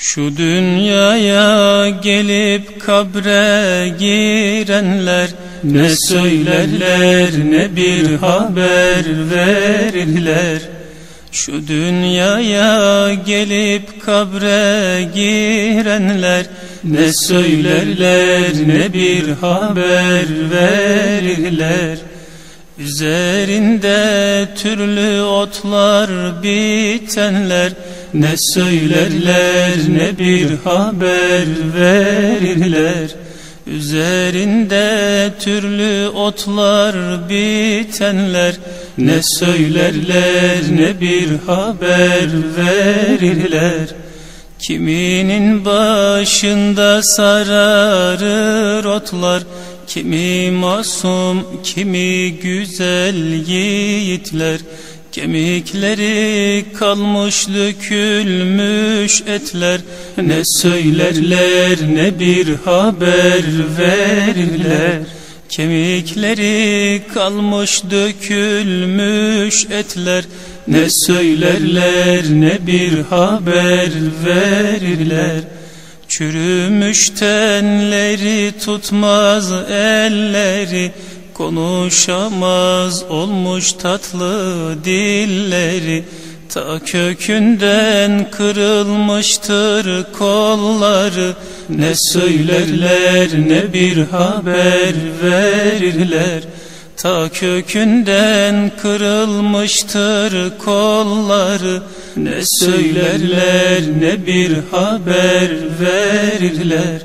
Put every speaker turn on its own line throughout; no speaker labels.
Şu dünyaya gelip kabre girenler Ne söylerler ne bir haber verirler. Şu dünyaya gelip kabre girenler Ne söylerler ne bir haber verirler Üzerinde türlü otlar bitenler Ne söylerler ne bir haber verirler. Üzerinde türlü otlar bitenler Ne söylerler ne bir haber verirler. Kiminin başında sararır otlar Kimi masum, kimi güzel yiğitler. Kemikleri kalmış dökülmüş etler. Ne söylerler ne bir haber verirler. Kemikleri kalmış dökülmüş etler. Ne söylerler ne bir haber verirler Çürümüş tenleri tutmaz elleri Konuşamaz olmuş tatlı dilleri. Ta kökünden kırılmıştır kolları Ne söylerler ne bir haber verirler Ta kökünden kırılmıştır kolları. Ne söylerler ne bir haber verirler.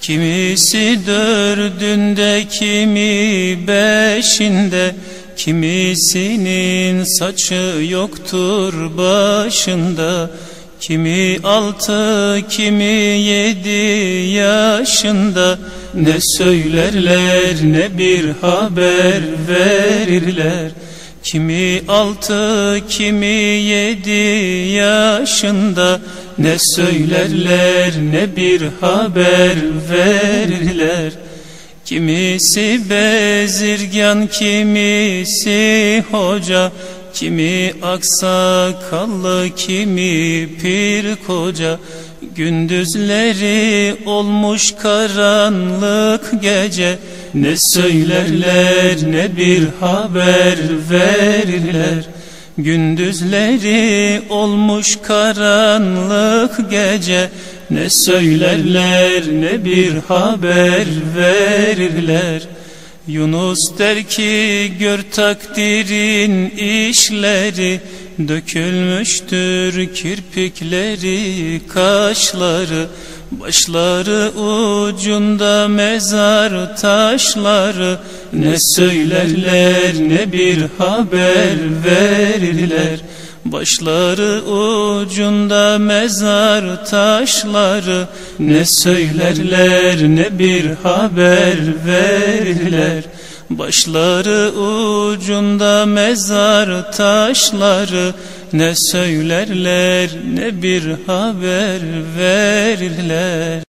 Kimisi dördünde kimi beşinde. Kimisinin saçı yoktur başında Kimi altı kimi yedi yaşında Ne söylerler ne bir haber verirler. Kimi altı kimi yedi yaşında Ne söylerler ne bir haber verirler. Kimisi bezirgan kimisi hoca Kimi aksakallı kimi pir koca. Gündüzleri olmuş karanlık gece. Ne söylerler ne bir haber verirler. Gündüzleri olmuş karanlık gece. Ne söylerler ne bir haber verirler Yunus der ki gör takdirin işleri Dökülmüştür kirpikleri kaşları Başları ucunda mezar taşları. Ne söylerler ne bir haber verirler Başları ucunda mezar taşları Ne söylerler ne bir haber verirler. Başları ucunda mezar taşları Ne söylerler ne bir haber verirler